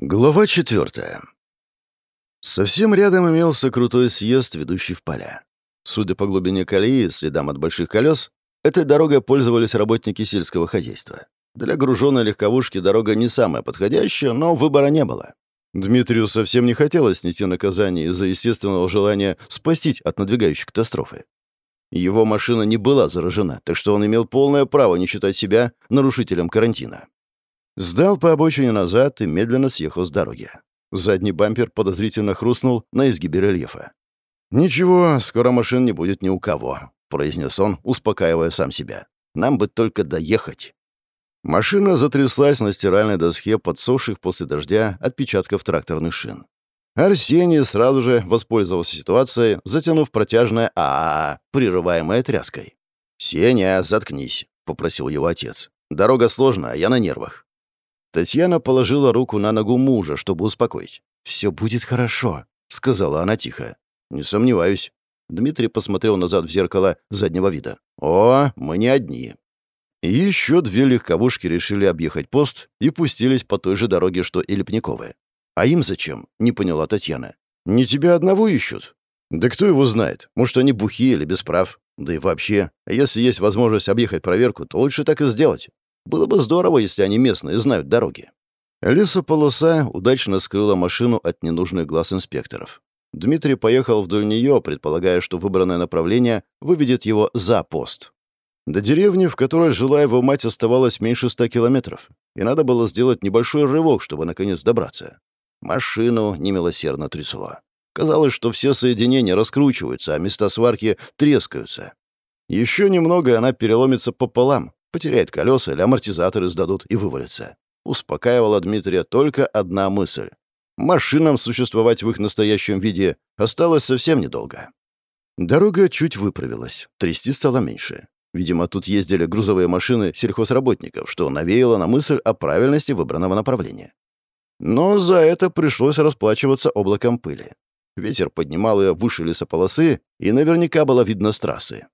Глава четвертая. Совсем рядом имелся крутой съезд, ведущий в поля. Судя по глубине колеи и следам от больших колес, этой дорогой пользовались работники сельского хозяйства. Для груженной легковушки дорога не самая подходящая, но выбора не было. Дмитрию совсем не хотелось нести наказание из-за естественного желания спастись от надвигающей катастрофы. Его машина не была заражена, так что он имел полное право не считать себя нарушителем карантина. Сдал по обочине назад и медленно съехал с дороги. Задний бампер подозрительно хрустнул на изгибе рельефа. «Ничего, скоро машин не будет ни у кого», — произнес он, успокаивая сам себя. «Нам бы только доехать». Машина затряслась на стиральной доске подсохших после дождя отпечатков тракторных шин. Арсений сразу же воспользовался ситуацией, затянув протяжное а, -а, -а прерываемое тряской. «Сеня, заткнись», — попросил его отец. «Дорога сложная, я на нервах». Татьяна положила руку на ногу мужа, чтобы успокоить. «Все будет хорошо», — сказала она тихо. «Не сомневаюсь». Дмитрий посмотрел назад в зеркало заднего вида. «О, мы не одни». Еще две легковушки решили объехать пост и пустились по той же дороге, что и Лепниковые. «А им зачем?» — не поняла Татьяна. «Не тебя одного ищут?» «Да кто его знает? Может, они бухие или без прав? Да и вообще, если есть возможность объехать проверку, то лучше так и сделать. Было бы здорово, если они местные знают дороги. Лесополоса удачно скрыла машину от ненужных глаз инспекторов. Дмитрий поехал вдоль нее, предполагая, что выбранное направление выведет его за пост. До деревни, в которой жила его мать, оставалось меньше ста километров, и надо было сделать небольшой рывок, чтобы наконец добраться. Машину немилосердно трясло. Казалось, что все соединения раскручиваются, а места сварки трескаются. Еще немного, и она переломится пополам, Потеряет колеса или амортизаторы сдадут и вывалится. Успокаивала Дмитрия только одна мысль. Машинам существовать в их настоящем виде осталось совсем недолго. Дорога чуть выправилась, трясти стало меньше. Видимо, тут ездили грузовые машины сельхозработников, что навеяло на мысль о правильности выбранного направления. Но за это пришлось расплачиваться облаком пыли. Ветер поднимал ее выше лесополосы, и наверняка было видно с трассы.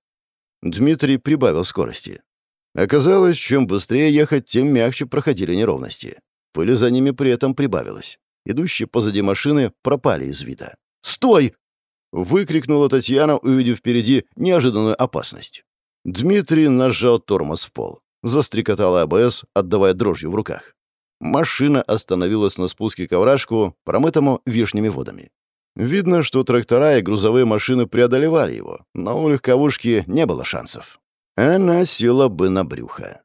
Дмитрий прибавил скорости. Оказалось, чем быстрее ехать, тем мягче проходили неровности. Пыли за ними при этом прибавилось. Идущие позади машины пропали из вида. «Стой!» — выкрикнула Татьяна, увидев впереди неожиданную опасность. Дмитрий нажал тормоз в пол. Застрекотала АБС, отдавая дрожью в руках. Машина остановилась на спуске к овражку, промытому вешними водами. Видно, что трактора и грузовые машины преодолевали его, но у легковушки не было шансов. Она села бы на брюхо.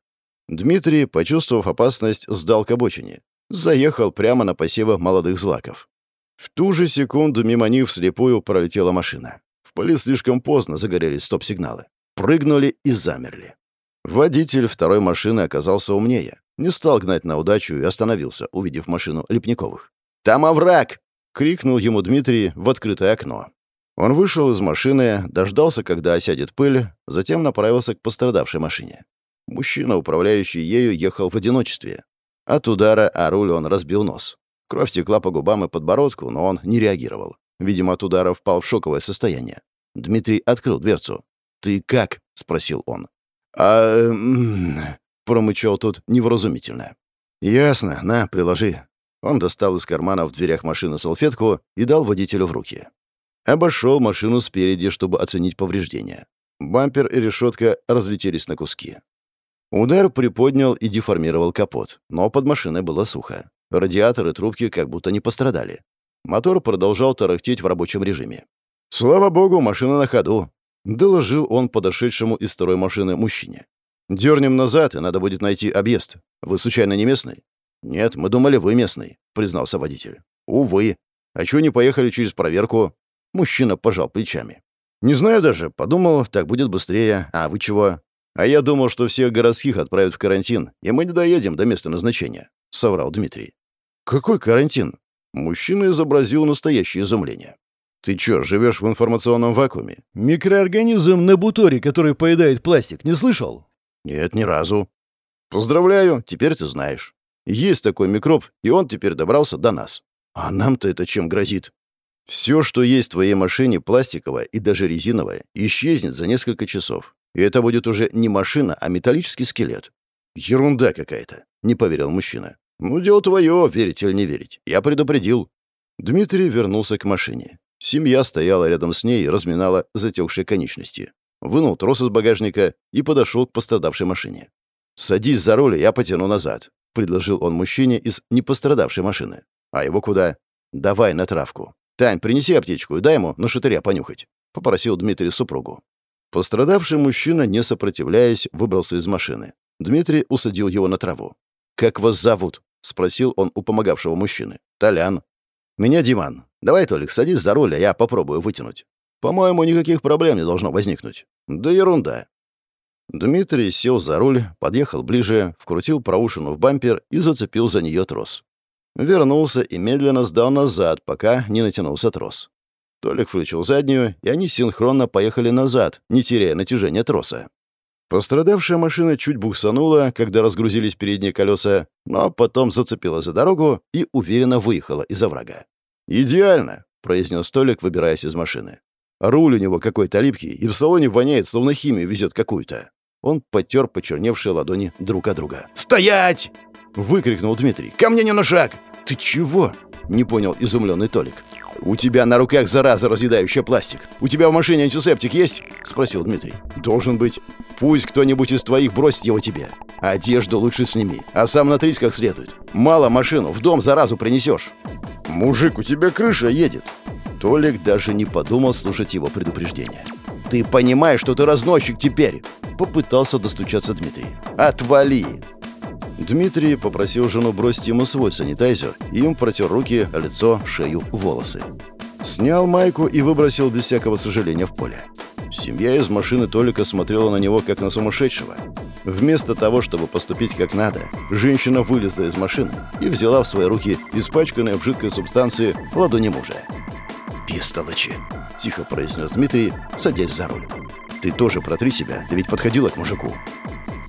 Дмитрий, почувствовав опасность, сдал к обочине. Заехал прямо на посевы молодых злаков. В ту же секунду мимо них вслепую пролетела машина. В поле слишком поздно загорелись стоп-сигналы. Прыгнули и замерли. Водитель второй машины оказался умнее. Не стал гнать на удачу и остановился, увидев машину Лепниковых. «Там овраг!» — крикнул ему Дмитрий в открытое окно. Он вышел из машины, дождался, когда осядет пыль, затем направился к пострадавшей машине. Мужчина, управляющий ею, ехал в одиночестве. От удара о руль он разбил нос. Кровь текла по губам и подбородку, но он не реагировал. Видимо, от удара впал в шоковое состояние. Дмитрий открыл дверцу. «Ты как?» — спросил он. «А...» — промычал тот невразумительно. «Ясно. На, приложи». Он достал из кармана в дверях машины салфетку и дал водителю в руки. Обошел машину спереди, чтобы оценить повреждения. Бампер и решетка разлетелись на куски. Удар приподнял и деформировал капот, но под машиной было сухо. Радиаторы трубки как будто не пострадали. Мотор продолжал тарахтеть в рабочем режиме. «Слава богу, машина на ходу», — доложил он подошедшему из второй машины мужчине. «Дернем назад, и надо будет найти объезд. Вы случайно не местный?» «Нет, мы думали, вы местный», — признался водитель. «Увы. А чего не поехали через проверку?» Мужчина пожал плечами. «Не знаю даже. Подумал, так будет быстрее. А вы чего?» «А я думал, что всех городских отправят в карантин, и мы не доедем до места назначения», — соврал Дмитрий. «Какой карантин?» Мужчина изобразил настоящее изумление. «Ты чё, живешь в информационном вакууме? Микроорганизм на буторе, который поедает пластик, не слышал?» «Нет, ни разу». «Поздравляю, теперь ты знаешь. Есть такой микроб, и он теперь добрался до нас. А нам-то это чем грозит?» Все, что есть в твоей машине, пластиковое и даже резиновое, исчезнет за несколько часов. И это будет уже не машина, а металлический скелет. Ерунда какая-то, не поверил мужчина. «Ну, дело твое, верить или не верить. Я предупредил». Дмитрий вернулся к машине. Семья стояла рядом с ней и разминала затекшие конечности. Вынул трос из багажника и подошел к пострадавшей машине. «Садись за руль, я потяну назад», — предложил он мужчине из непострадавшей машины. «А его куда?» «Давай на травку. Тань, принеси аптечку и дай ему на шатыря понюхать», — попросил Дмитрий супругу. Пострадавший мужчина, не сопротивляясь, выбрался из машины. Дмитрий усадил его на траву. «Как вас зовут?» — спросил он у помогавшего мужчины. «Толян». «Меня Диман. Давай, Толик, садись за руль, а я попробую вытянуть. По-моему, никаких проблем не должно возникнуть». «Да ерунда». Дмитрий сел за руль, подъехал ближе, вкрутил проушину в бампер и зацепил за нее трос. Вернулся и медленно сдал назад, пока не натянулся трос. Толик включил заднюю, и они синхронно поехали назад, не теряя натяжения троса. Пострадавшая машина чуть буксанула, когда разгрузились передние колеса, но потом зацепила за дорогу и уверенно выехала из оврага. «Идеально!» — произнес Толик, выбираясь из машины. «Руль у него какой-то липкий, и в салоне воняет, словно химию везет какую-то». Он потер почерневшие ладони друг от друга. «Стоять!» — выкрикнул Дмитрий. «Ко мне не на шаг!» «Ты чего?» — не понял изумленный Толик. «У тебя на руках зараза, разъедающая пластик. У тебя в машине антисептик есть?» — спросил Дмитрий. «Должен быть. Пусть кто-нибудь из твоих бросит его тебе. Одежду лучше сними, а сам натрись как следует. Мало машину, в дом заразу принесешь». «Мужик, у тебя крыша едет». Толик даже не подумал слушать его предупреждение. «Ты понимаешь, что ты разносчик теперь?» Попытался достучаться Дмитрий. «Отвали!» Дмитрий попросил жену бросить ему свой санитайзер, и им протер руки, лицо, шею, волосы. Снял майку и выбросил без всякого сожаления в поле. Семья из машины Толика смотрела на него, как на сумасшедшего. Вместо того, чтобы поступить как надо, женщина вылезла из машины и взяла в свои руки испачканные в жидкой субстанции ладони мужа. «Пистолочи», — тихо произнес Дмитрий, садясь за руль. «Ты тоже протри себя, ты ведь подходила к мужику».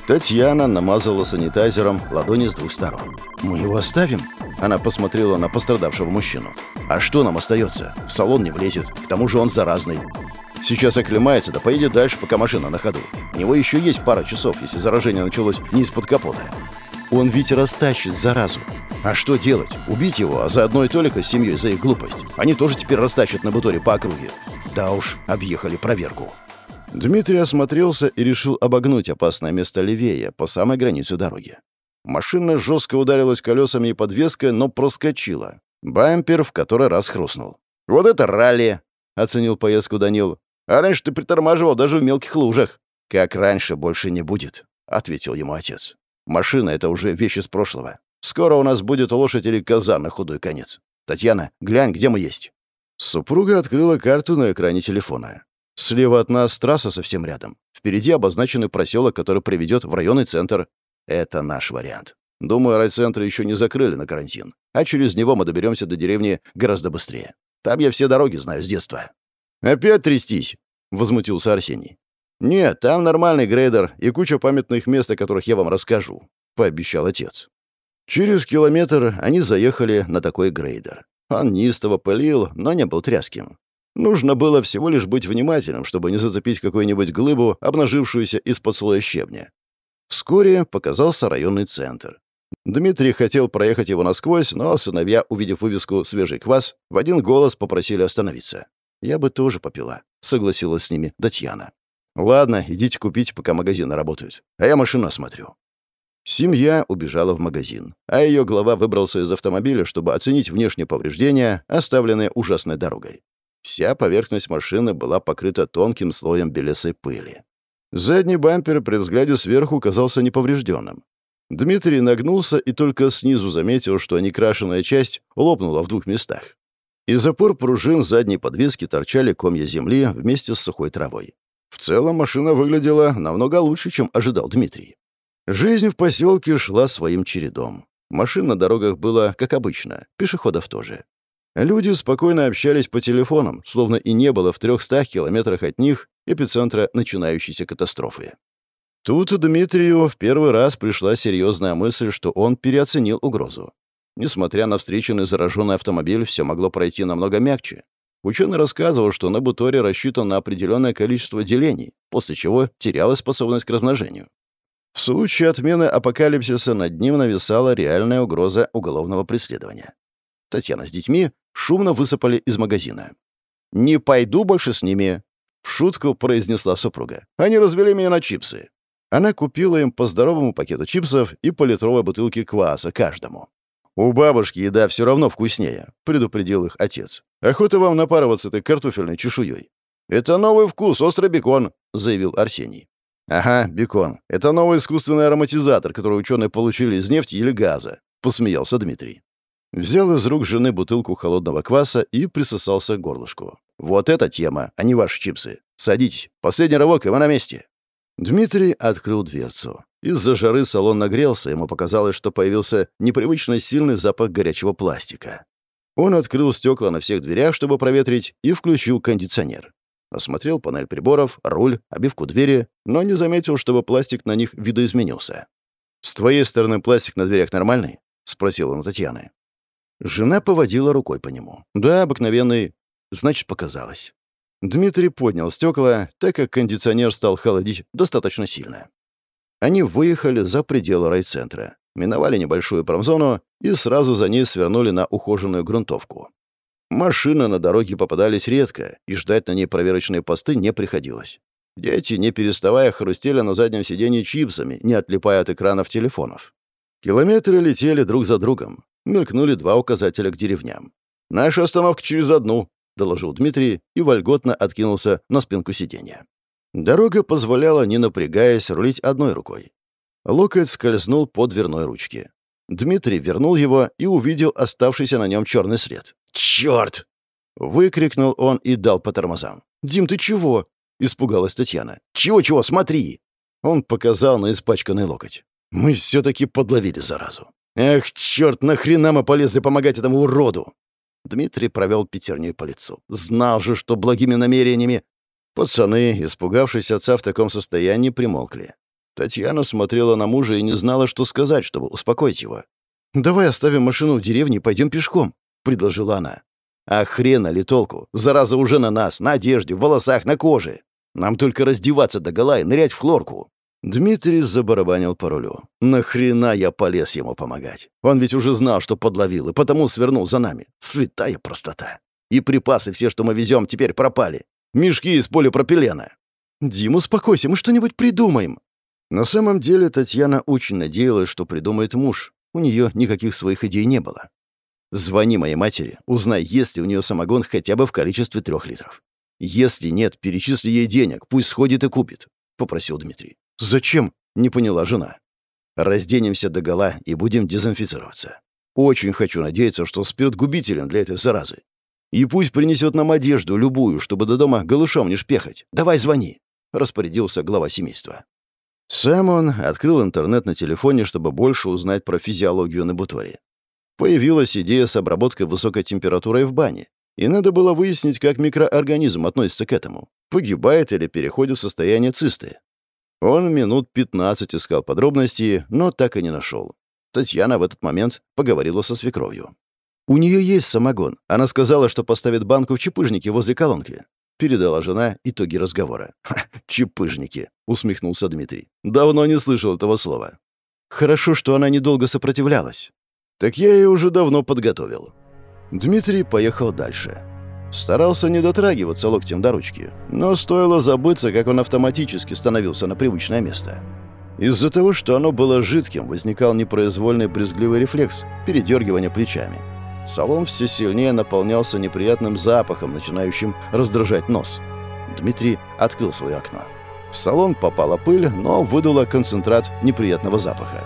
Татьяна намазала санитайзером ладони с двух сторон. «Мы его оставим?» Она посмотрела на пострадавшего мужчину. «А что нам остается? В салон не влезет. К тому же он заразный. Сейчас оклемается, да поедет дальше, пока машина на ходу. У него еще есть пара часов, если заражение началось не из-под капота. Он ведь растащит заразу. А что делать? Убить его, а заодно и Толика с семьей за их глупость. Они тоже теперь растащат на буторе по округе. Да уж, объехали проверку. Дмитрий осмотрелся и решил обогнуть опасное место левее, по самой границе дороги. Машина жестко ударилась колесами и подвеской, но проскочила. Бампер в который раз хрустнул. «Вот это ралли!» — оценил поездку Данил. «А раньше ты притормаживал даже в мелких лужах». «Как раньше больше не будет», — ответил ему отец. «Машина — это уже вещь из прошлого. Скоро у нас будет лошадь или коза на худой конец. Татьяна, глянь, где мы есть». Супруга открыла карту на экране телефона. Слева от нас трасса совсем рядом. Впереди обозначенный проселок, который приведет в районный центр. Это наш вариант. Думаю, райцентр еще не закрыли на карантин, а через него мы доберемся до деревни гораздо быстрее. Там я все дороги знаю с детства». «Опять трястись?» — возмутился Арсений. «Нет, там нормальный грейдер и куча памятных мест, о которых я вам расскажу», — пообещал отец. Через километр они заехали на такой грейдер. Он неистово пылил, но не был тряским. Нужно было всего лишь быть внимательным, чтобы не зацепить какую-нибудь глыбу, обнажившуюся из-под слоя щебня. Вскоре показался районный центр. Дмитрий хотел проехать его насквозь, но сыновья, увидев вывеску «Свежий квас», в один голос попросили остановиться. «Я бы тоже попила», — согласилась с ними Татьяна. «Ладно, идите купить, пока магазины работают, а я машину осмотрю». Семья убежала в магазин, а ее глава выбрался из автомобиля, чтобы оценить внешние повреждения, оставленные ужасной дорогой. Вся поверхность машины была покрыта тонким слоем белесой пыли. Задний бампер при взгляде сверху казался неповрежденным. Дмитрий нагнулся и только снизу заметил, что некрашенная часть лопнула в двух местах. Из опор пружин задней подвески торчали комья земли вместе с сухой травой. В целом машина выглядела намного лучше, чем ожидал Дмитрий. Жизнь в поселке шла своим чередом. Машин на дорогах было, как обычно, пешеходов тоже. Люди спокойно общались по телефонам, словно и не было в 300 километрах от них эпицентра начинающейся катастрофы. Тут Дмитрию в первый раз пришла серьезная мысль, что он переоценил угрозу. Несмотря на встреченный зараженный автомобиль, все могло пройти намного мягче. Ученый рассказывал, что на буторе рассчитан на определенное количество делений, после чего терялась способность к размножению. В случае отмены апокалипсиса над ним нависала реальная угроза уголовного преследования. Татьяна с детьми шумно высыпали из магазина. «Не пойду больше с ними», — в шутку произнесла супруга. «Они развели меня на чипсы». Она купила им по здоровому пакету чипсов и по литровой бутылке кваса каждому. «У бабушки еда все равно вкуснее», — предупредил их отец. «Охота вам напарываться этой картофельной чешуей». «Это новый вкус, острый бекон», — заявил Арсений. «Ага, бекон. Это новый искусственный ароматизатор, который ученые получили из нефти или газа», — посмеялся Дмитрий. Взял из рук жены бутылку холодного кваса и присосался к горлышку. «Вот эта тема, а не ваши чипсы. Садитесь. Последний рывок, и вы на месте». Дмитрий открыл дверцу. Из-за жары салон нагрелся, ему показалось, что появился непривычно сильный запах горячего пластика. Он открыл стекла на всех дверях, чтобы проветрить, и включил кондиционер. Осмотрел панель приборов, руль, обивку двери, но не заметил, чтобы пластик на них видоизменился. «С твоей стороны пластик на дверях нормальный?» — спросил он у Татьяны. Жена поводила рукой по нему. «Да, обыкновенный. Значит, показалось». Дмитрий поднял стекла, так как кондиционер стал холодить достаточно сильно. Они выехали за пределы райцентра, миновали небольшую промзону и сразу за ней свернули на ухоженную грунтовку. Машины на дороге попадались редко, и ждать на ней проверочные посты не приходилось. Дети, не переставая, хрустели на заднем сиденье чипсами, не отлипая от экранов телефонов. Километры летели друг за другом. Мелькнули два указателя к деревням. «Наша остановка через одну», — доложил Дмитрий и вольготно откинулся на спинку сиденья. Дорога позволяла, не напрягаясь, рулить одной рукой. Локоть скользнул по дверной ручке. Дмитрий вернул его и увидел оставшийся на нем черный след. «Черт!» — выкрикнул он и дал по тормозам. «Дим, ты чего?» — испугалась Татьяна. «Чего-чего, смотри!» Он показал на испачканный локоть. «Мы все-таки подловили заразу. Эх, черт, нахрена мы полезли помогать этому уроду?» Дмитрий провел пятерней по лицу. Знал же, что благими намерениями Пацаны, испугавшись отца в таком состоянии, примолкли. Татьяна смотрела на мужа и не знала, что сказать, чтобы успокоить его. «Давай оставим машину в деревне и пойдем пешком», — предложила она. «А хрена ли толку? Зараза уже на нас, на одежде, в волосах, на коже. Нам только раздеваться догола и нырять в хлорку». Дмитрий забарабанил по рулю. «Нахрена я полез ему помогать? Он ведь уже знал, что подловил, и потому свернул за нами. Святая простота. И припасы все, что мы везем, теперь пропали. Мешки из полипропилена. Дим, успокойся, мы что-нибудь придумаем. На самом деле Татьяна очень надеялась, что придумает муж. У нее никаких своих идей не было. Звони моей матери, узнай, есть ли у нее самогон хотя бы в количестве трех литров. Если нет, перечисли ей денег, пусть сходит и купит, — попросил Дмитрий. Зачем? — не поняла жена. Разденемся догола и будем дезинфицироваться. Очень хочу надеяться, что спирт губителен для этой заразы. И пусть принесет нам одежду, любую, чтобы до дома голышом не шпехать. Давай звони», — распорядился глава семейства. Сам он открыл интернет на телефоне, чтобы больше узнать про физиологию на буторе. Появилась идея с обработкой высокой температурой в бане, и надо было выяснить, как микроорганизм относится к этому, погибает или переходит в состояние цисты. Он минут 15 искал подробности, но так и не нашел. Татьяна в этот момент поговорила со свекровью. «У нее есть самогон. Она сказала, что поставит банку в чепыжнике возле колонки». Передала жена итоги разговора. «Чепыжники», — усмехнулся Дмитрий. «Давно не слышал этого слова». «Хорошо, что она недолго сопротивлялась». «Так я ее уже давно подготовил». Дмитрий поехал дальше. Старался не дотрагиваться локтем до ручки, но стоило забыться, как он автоматически становился на привычное место. Из-за того, что оно было жидким, возникал непроизвольный брезгливый рефлекс – передергивания плечами. Салон все сильнее наполнялся неприятным запахом, начинающим раздражать нос. Дмитрий открыл свое окно. В салон попала пыль, но выдала концентрат неприятного запаха.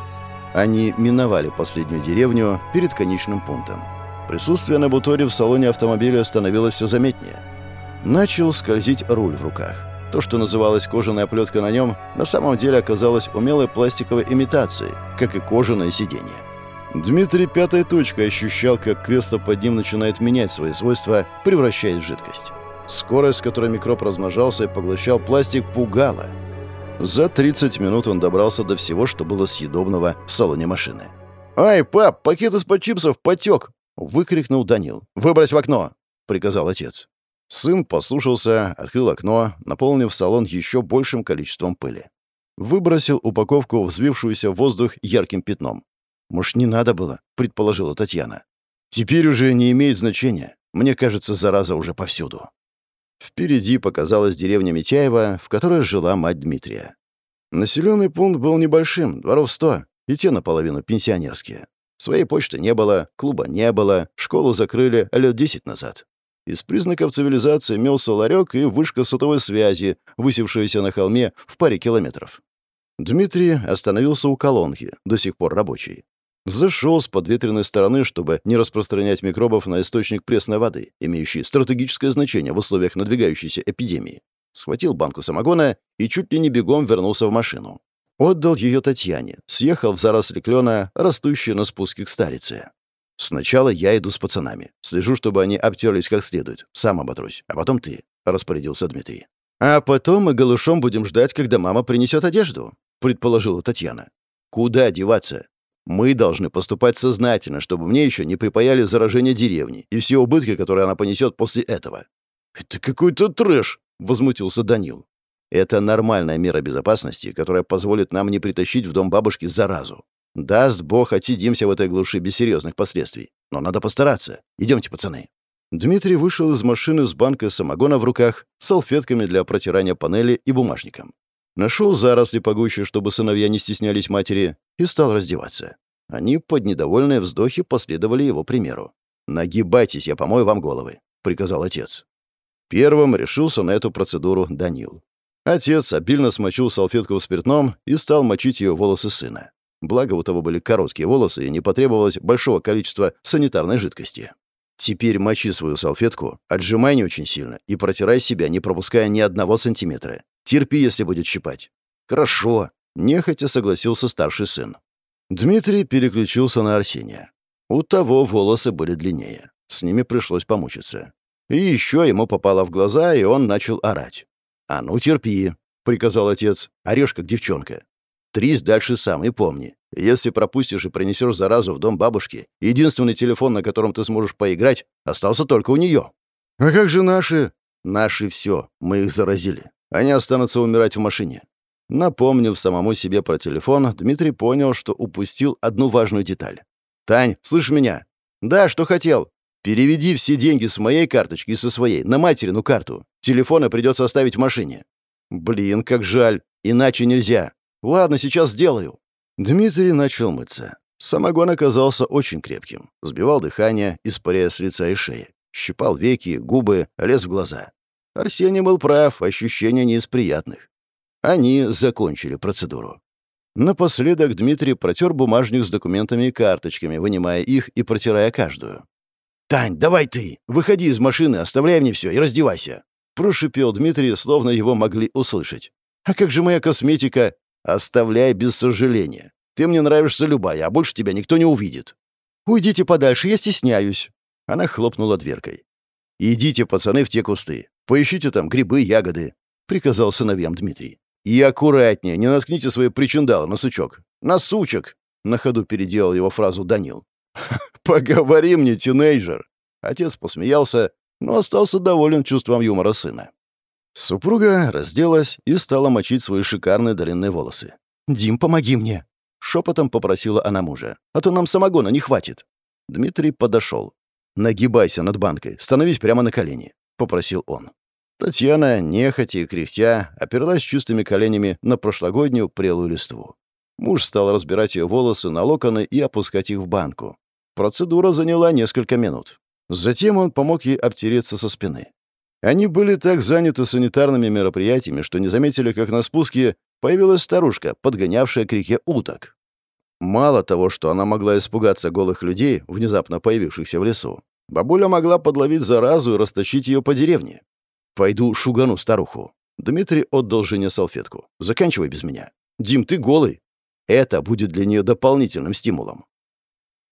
Они миновали последнюю деревню перед конечным пунктом. Присутствие на буторе в салоне автомобиля становилось все заметнее. Начал скользить руль в руках. То, что называлось кожаная оплетка на нем, на самом деле оказалось умелой пластиковой имитацией, как и кожаное сиденье. Дмитрий пятой точкой ощущал, как кресло под ним начинает менять свои свойства, превращаясь в жидкость. Скорость, с которой микроб размножался и поглощал пластик, пугала. За 30 минут он добрался до всего, что было съедобного в салоне машины. «Ай, пап, пакет из-под чипсов потек!» — выкрикнул Данил. «Выбрось в окно!» — приказал отец. Сын послушался, открыл окно, наполнив салон еще большим количеством пыли. Выбросил упаковку, взвившуюся в воздух ярким пятном. «Может, не надо было?» — предположила Татьяна. «Теперь уже не имеет значения. Мне кажется, зараза уже повсюду». Впереди показалась деревня Митяева, в которой жила мать Дмитрия. Населенный пункт был небольшим, дворов сто, и те наполовину пенсионерские. Своей почты не было, клуба не было, школу закрыли лет десять назад. Из признаков цивилизации имелся ларек и вышка сотовой связи, высевшаяся на холме в паре километров. Дмитрий остановился у колонки, до сих пор рабочей. Зашел с подветренной стороны, чтобы не распространять микробов на источник пресной воды, имеющий стратегическое значение в условиях надвигающейся эпидемии. Схватил банку самогона и чуть ли не бегом вернулся в машину. Отдал ее Татьяне, съехал в заросли клена, растущие на спуске к старице. «Сначала я иду с пацанами. Слежу, чтобы они обтерлись как следует. Сам оботрусь. А потом ты», — распорядился Дмитрий. «А потом мы голышом будем ждать, когда мама принесет одежду», — предположила Татьяна. «Куда деваться? Мы должны поступать сознательно, чтобы мне еще не припаяли заражение деревни и все убытки, которые она понесет после этого». «Это какой-то трэш!» — возмутился Данил. «Это нормальная мера безопасности, которая позволит нам не притащить в дом бабушки заразу. Даст бог, отсидимся в этой глуши без серьезных последствий. Но надо постараться. Идемте, пацаны». Дмитрий вышел из машины с банкой самогона в руках, салфетками для протирания панели и бумажником. Нашел заросли погуще, чтобы сыновья не стеснялись матери, и стал раздеваться. Они под недовольные вздохи последовали его примеру. «Нагибайтесь, я помою вам головы», — приказал отец. Первым решился на эту процедуру Данил. Отец обильно смочил салфетку в спиртном и стал мочить ее волосы сына. Благо, у того были короткие волосы, и не потребовалось большого количества санитарной жидкости. Теперь мочи свою салфетку, отжимай не очень сильно и протирай себя, не пропуская ни одного сантиметра. Терпи, если будет щипать». «Хорошо», — нехотя согласился старший сын. Дмитрий переключился на Арсения. У того волосы были длиннее. С ними пришлось помучиться. И еще ему попало в глаза, и он начал орать. «А ну, терпи», — приказал отец. «Орешь, как девчонка. Трись дальше сам и помни. Если пропустишь и принесешь заразу в дом бабушки, единственный телефон, на котором ты сможешь поиграть, остался только у нее». «А как же наши?» «Наши все. Мы их заразили. Они останутся умирать в машине. Напомнив самому себе про телефон, Дмитрий понял, что упустил одну важную деталь. «Тань, слышь меня?» «Да, что хотел?» «Переведи все деньги с моей карточки и со своей на материну карту. Телефоны придется оставить в машине». «Блин, как жаль. Иначе нельзя. Ладно, сейчас сделаю». Дмитрий начал мыться. Самогон оказался очень крепким. Сбивал дыхание, испаряя с лица и шеи. Щипал веки, губы, лез в глаза. Арсений был прав, ощущения не из приятных. Они закончили процедуру. Напоследок Дмитрий протер бумажник с документами и карточками, вынимая их и протирая каждую. «Тань, давай ты! Выходи из машины, оставляй мне все и раздевайся!» Прошипел Дмитрий, словно его могли услышать. «А как же моя косметика?» «Оставляй без сожаления. Ты мне нравишься любая, а больше тебя никто не увидит». «Уйдите подальше, я стесняюсь». Она хлопнула дверкой. «Идите, пацаны, в те кусты. Поищите там грибы, ягоды», — приказал сыновьям Дмитрий. «И аккуратнее, не наткните свои причиндалы на сучок. На сучок!» — на ходу переделал его фразу Данил. «Поговори мне, тинейджер!» Отец посмеялся, но остался доволен чувством юмора сына. Супруга разделась и стала мочить свои шикарные длинные волосы. «Дим, помоги мне!» — шепотом попросила она мужа. «А то нам самогона не хватит». Дмитрий подошел. «Нагибайся над банкой, становись прямо на колени», — попросил он. Татьяна, нехотя и кряхтя, оперлась чувствыми коленями на прошлогоднюю прелую листву. Муж стал разбирать ее волосы на локоны и опускать их в банку. Процедура заняла несколько минут. Затем он помог ей обтереться со спины. Они были так заняты санитарными мероприятиями, что не заметили, как на спуске появилась старушка, подгонявшая к реке уток. Мало того, что она могла испугаться голых людей, внезапно появившихся в лесу, бабуля могла подловить заразу и растащить ее по деревне. «Пойду шугану старуху». Дмитрий отдал жене салфетку. «Заканчивай без меня. Дим, ты голый». Это будет для нее дополнительным стимулом.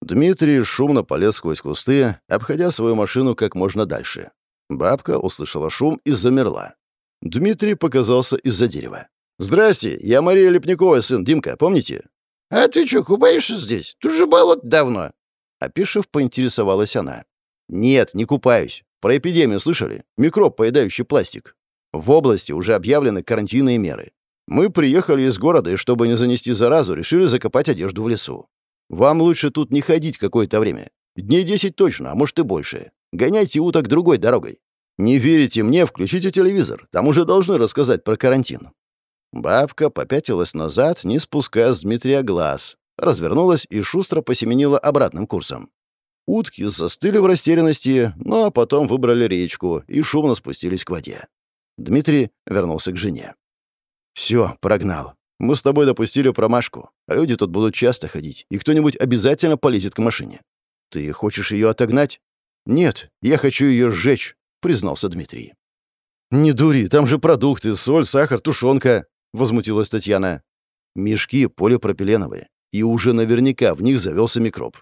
Дмитрий шумно полез сквозь кусты, обходя свою машину как можно дальше. Бабка услышала шум и замерла. Дмитрий показался из-за дерева. «Здрасте, я Мария Лепникова, сын Димка, помните?» «А ты что, купаешься здесь? Тут же болот давно». Опишев, поинтересовалась она. «Нет, не купаюсь. Про эпидемию слышали? Микроб, поедающий пластик. В области уже объявлены карантинные меры. Мы приехали из города, и чтобы не занести заразу, решили закопать одежду в лесу. Вам лучше тут не ходить какое-то время. Дней десять точно, а может и больше. Гоняйте уток другой дорогой. Не верите мне, включите телевизор. Там уже должны рассказать про карантин». Бабка попятилась назад, не спуская с Дмитрия глаз, развернулась и шустро посеменила обратным курсом. Утки застыли в растерянности, но ну, а потом выбрали речку и шумно спустились к воде. Дмитрий вернулся к жене. «Все, прогнал. Мы с тобой допустили промашку. Люди тут будут часто ходить, и кто-нибудь обязательно полезет к машине. Ты хочешь ее отогнать?» «Нет, я хочу ее сжечь», — признался Дмитрий. «Не дури, там же продукты, соль, сахар, тушенка», — возмутилась Татьяна. «Мешки полипропиленовые, и уже наверняка в них завелся микроб.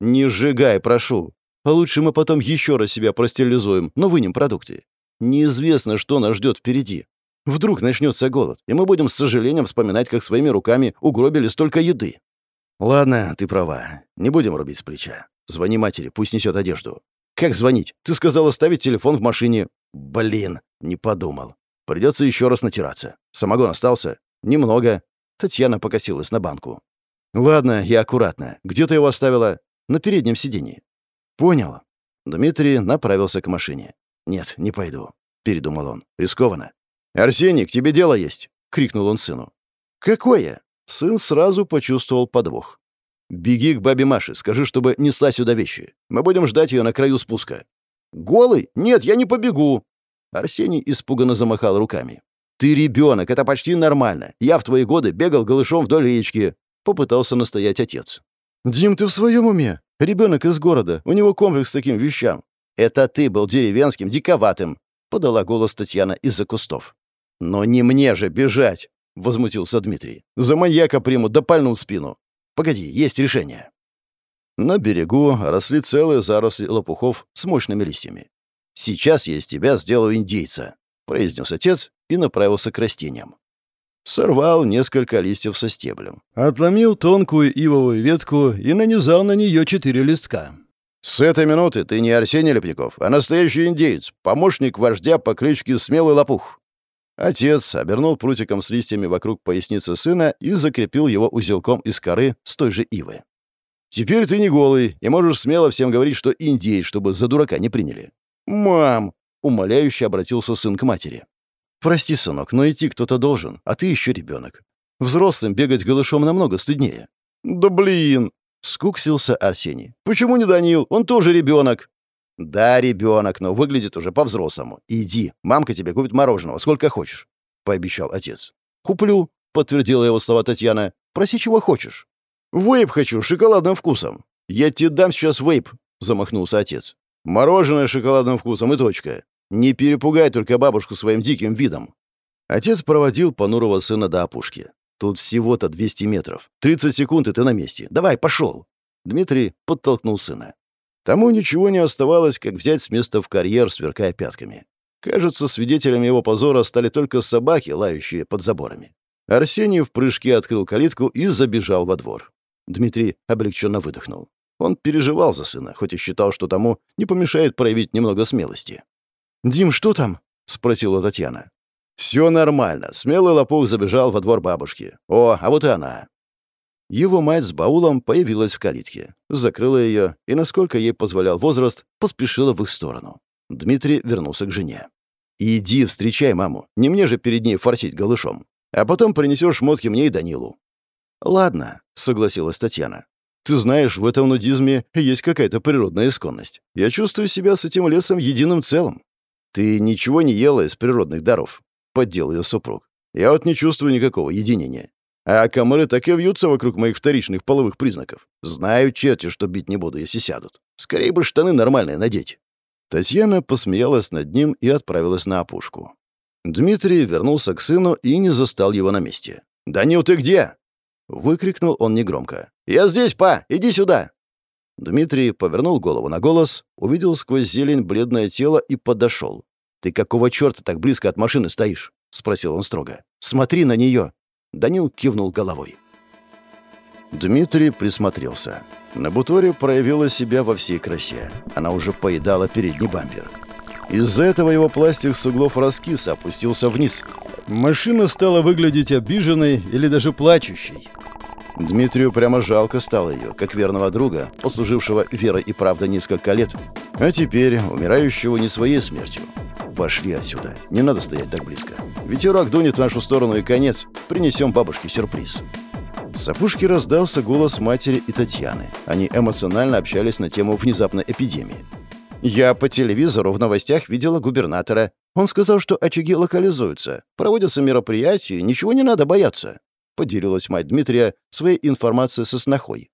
Не сжигай, прошу. А лучше мы потом еще раз себя простерилизуем, но вынем продукты. Неизвестно, что нас ждет впереди. Вдруг начнется голод, и мы будем с сожалением вспоминать, как своими руками угробили столько еды. Ладно, ты права. Не будем рубить с плеча. Звони матери, пусть несет одежду. Как звонить? Ты сказал оставить телефон в машине. Блин, не подумал. Придется еще раз натираться. Самогон остался? Немного. Татьяна покосилась на банку. Ладно, я аккуратно. Где ты его оставила? На переднем сиденье. Понял. Дмитрий направился к машине. Нет, не пойду. Передумал он. Рискованно. «Арсений, к тебе дело есть!» — крикнул он сыну. «Какое?» Сын сразу почувствовал подвох. «Беги к бабе Маше, скажи, чтобы несла сюда вещи. Мы будем ждать ее на краю спуска». «Голый? Нет, я не побегу!» Арсений испуганно замахал руками. «Ты ребенок, это почти нормально. Я в твои годы бегал голышом вдоль речки», — попытался настоять отец. «Дим, ты в своем уме? Ребенок из города, у него комплекс с таким вещам». «Это ты был деревенским, диковатым», — подала голос Татьяна из-за кустов. «Но не мне же бежать!» — возмутился Дмитрий. «За маньяка примут, да пальну спину. Погоди, есть решение». На берегу росли целые заросли лопухов с мощными листьями. «Сейчас я из тебя сделаю индейца», — произнес отец и направился к растениям. Сорвал несколько листьев со стеблем. Отломил тонкую ивовую ветку и нанизал на нее четыре листка. «С этой минуты ты не Арсений Лепников, а настоящий индейец, помощник вождя по кличке Смелый Лопух. Отец обернул прутиком с листьями вокруг поясницы сына и закрепил его узелком из коры с той же ивы. «Теперь ты не голый, и можешь смело всем говорить, что индей, чтобы за дурака не приняли». «Мам!» — умоляюще обратился сын к матери. «Прости, сынок, но идти кто-то должен, а ты еще ребенок. Взрослым бегать голышом намного стыднее». «Да блин!» — скуксился Арсений. «Почему не Данил? Он тоже ребенок». «Да, ребенок, но выглядит уже по-взрослому. Иди, мамка тебе купит мороженого, сколько хочешь», — пообещал отец. «Куплю», — подтвердила его слова Татьяна. «Проси, чего хочешь». «Вейп хочу, с шоколадным вкусом». «Я тебе дам сейчас вейп», — замахнулся отец. «Мороженое с шоколадным вкусом и точка. Не перепугай только бабушку своим диким видом». Отец проводил понурого сына до опушки. «Тут всего-то 200 метров. 30 секунд, и ты на месте. Давай, пошел!» Дмитрий подтолкнул сына. Тому ничего не оставалось, как взять с места в карьер, сверкая пятками. Кажется, свидетелями его позора стали только собаки, лающие под заборами. Арсений в прыжке открыл калитку и забежал во двор. Дмитрий облегченно выдохнул. Он переживал за сына, хоть и считал, что тому не помешает проявить немного смелости. «Дим, что там?» — спросила Татьяна. «Все нормально. Смелый лопух забежал во двор бабушки. О, а вот и она». Его мать с баулом появилась в калитке, закрыла ее и, насколько ей позволял возраст, поспешила в их сторону. Дмитрий вернулся к жене. «Иди, встречай маму. Не мне же перед ней форсить голышом. А потом принесешь шмотки мне и Данилу». «Ладно», — согласилась Татьяна. «Ты знаешь, в этом нудизме есть какая-то природная исконность. Я чувствую себя с этим лесом единым целым». «Ты ничего не ела из природных даров», — поддел ее супруг. «Я вот не чувствую никакого единения. А комары так и вьются вокруг моих вторичных половых признаков. Знаю черти, что бить не буду, если сядут. Скорее бы штаны нормальные надеть». Татьяна посмеялась над ним и отправилась на опушку. Дмитрий вернулся к сыну и не застал его на месте. «Данил, ты где?» Выкрикнул он негромко. «Я здесь, па! Иди сюда!» Дмитрий повернул голову на голос, увидел сквозь зелень бледное тело и подошел. «Ты какого черта так близко от машины стоишь?» — спросил он строго. «Смотри на нее!» Данил кивнул головой. Дмитрий присмотрелся. На буторе проявила себя во всей красе. Она уже поедала передний бампер. Из-за этого его пластик с углов раскис опустился вниз. Машина стала выглядеть обиженной или даже плачущей. Дмитрию прямо жалко стало ее, как верного друга, послужившего верой и правдой несколько лет, а теперь умирающего не своей смертью. Пошли отсюда, не надо стоять так близко. Ветерок дунет в нашу сторону и конец, принесем бабушке сюрприз. С опушки раздался голос матери и Татьяны. Они эмоционально общались на тему внезапной эпидемии. «Я по телевизору в новостях видела губернатора. Он сказал, что очаги локализуются. Проводятся мероприятия, ничего не надо бояться поделилась мать Дмитрия своей информацией со снохой.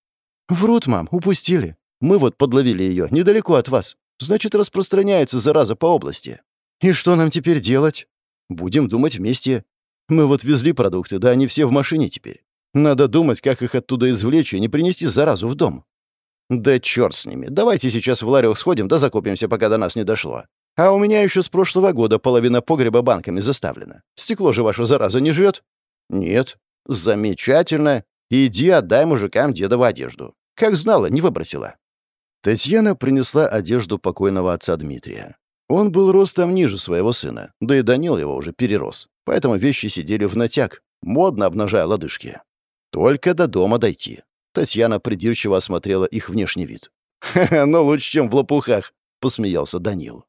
«Врут, мам, упустили. Мы вот подловили ее недалеко от вас. Значит, распространяется зараза по области. И что нам теперь делать? Будем думать вместе. Мы вот везли продукты, да они все в машине теперь. Надо думать, как их оттуда извлечь и не принести заразу в дом. Да черт с ними. Давайте сейчас в ларек сходим, да закупимся, пока до нас не дошло. А у меня еще с прошлого года половина погреба банками заставлена. Стекло же ваша зараза не жрет? Нет. «Замечательно. Иди отдай мужикам дедову одежду. Как знала, не выбросила». Татьяна принесла одежду покойного отца Дмитрия. Он был ростом ниже своего сына, да и Данил его уже перерос, поэтому вещи сидели в натяг, модно обнажая лодыжки. Только до дома дойти. Татьяна придирчиво осмотрела их внешний вид. «Ха-ха, ну лучше, чем в лопухах», — посмеялся Данил.